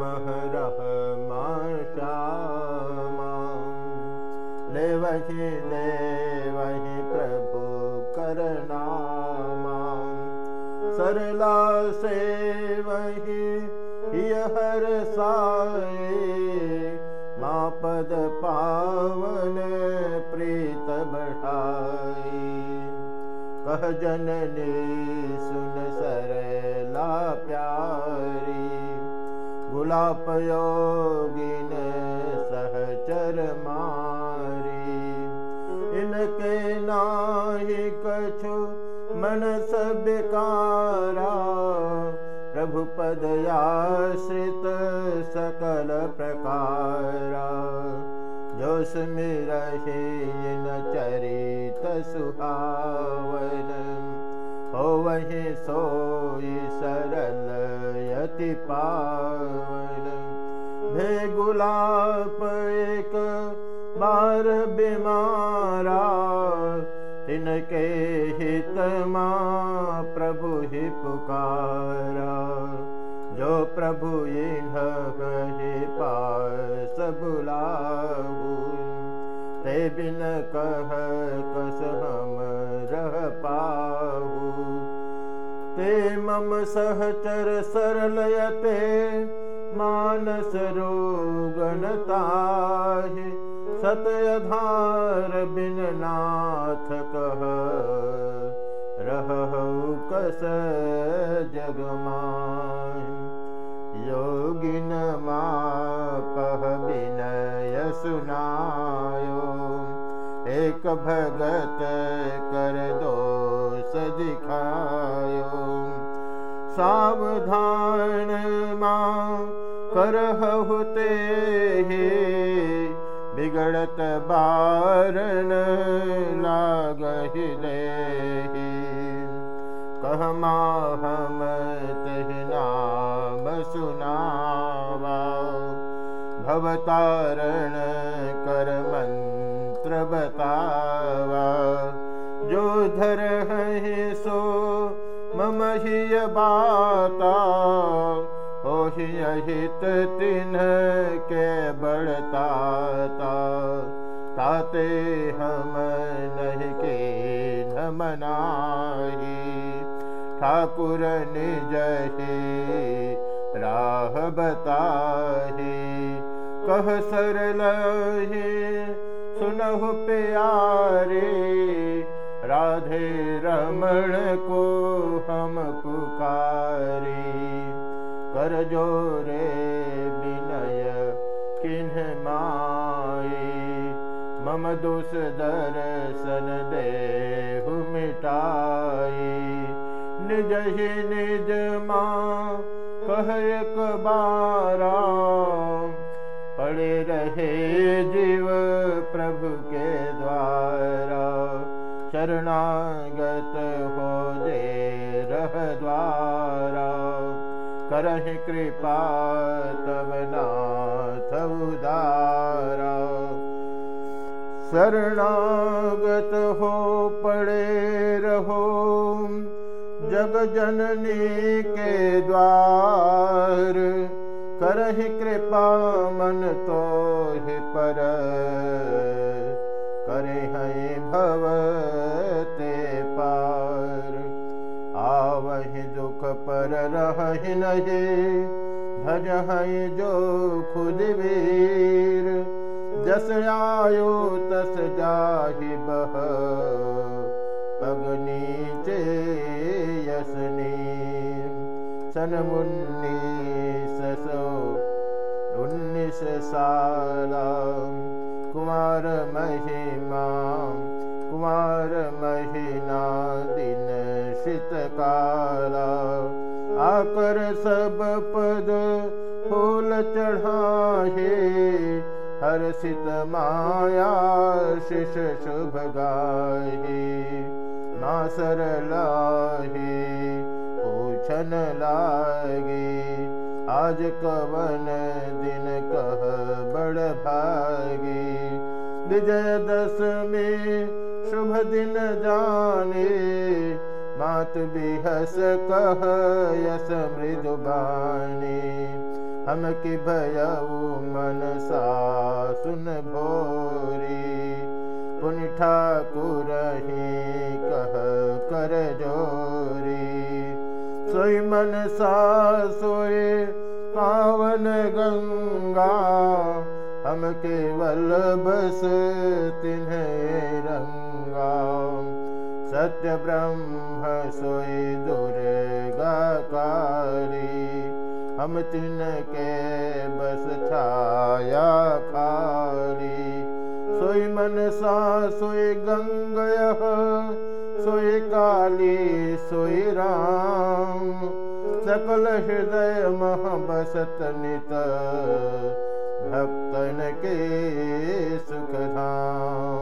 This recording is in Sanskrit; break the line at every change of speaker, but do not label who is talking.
महरह माशामा देवहि देवहि प्रभु करनामा सरला से वही हर साए माँ पद पावन प्रीत बढ़ाई कह जननी सुन सरला प्यारी। गुलाप योगिन सहचर मारी। इनके नाही कछु मन सबकारा। प्रभु पदयाश्रित सकल प्रकारा। जो सुमिरहीन चरित सुहावन वही सोई सरल यति पावन। भे गुलाप एक बार बीमारा इनके हित माँ प्रभु ही पुकारा। जो प्रभु कहे पास बुलाऊ ते बिन कह ते मम सहचर सरलयते मानस रोगनताहि सतयधार बिन नाथ कह रहु कस जगमा योगिन मापह विनय सुनायो। एक भगत कर दोष दिखायो सावधान माँ करहुते हे। बिगड़त बारण लागहि देहि कहमा हम तेहि नाम सुनावा। भवतारण कर मंत्र बतावा। जो धर है सो मम बाता हित तिन के बढ़ता ताते हम नहीं के न मनाही ठाकुर निज ही राह बताही। कह सरल सुनहु प्यारे राधे रमण को हम पुकारी। कर जोरे विनय किन्ह माई। मम दोष दर्शन देहु मिटाई। निज ही निज माँ कह एक बारा। पड़े रहे जीव प्रभु के द्वारा। शरणागत करहि कृपा तब नाथ उदारा। शरणागत हो पड़े रहो। जग जननी के द्वार करहि कृपा मन तो ही पर। करे हैं भव पर रह नहीं भज है जो खुद वीर जस आयो तस जाहि बह। पग नीचे यसनी सन उन्नीस सौ साला कुमार महिमा कुमार दिन शीतकाला आकर सब पद फूल चढ़ाहे हर शीत माया शिष शुभ गाहे नासर लाहे, पूछन लागे। आज कवन दिन कह बड़ भागे। विजय दशमी, शुभ दिन जाने। मात बिहस कह यस मृदुबानी हम कि भयऊ मन सा सुन भोरी। पुन ठाकुर कह कर जोरी। सोई मन सा सोए पावन गंगा। हम केवल बस तिन्हें सत्य ब्रह्म तिनके बस छाया मन सा सोई गंगय सोई काली सोई राम। सकल हृदय मह बसत नित भक्तन के सुख धाम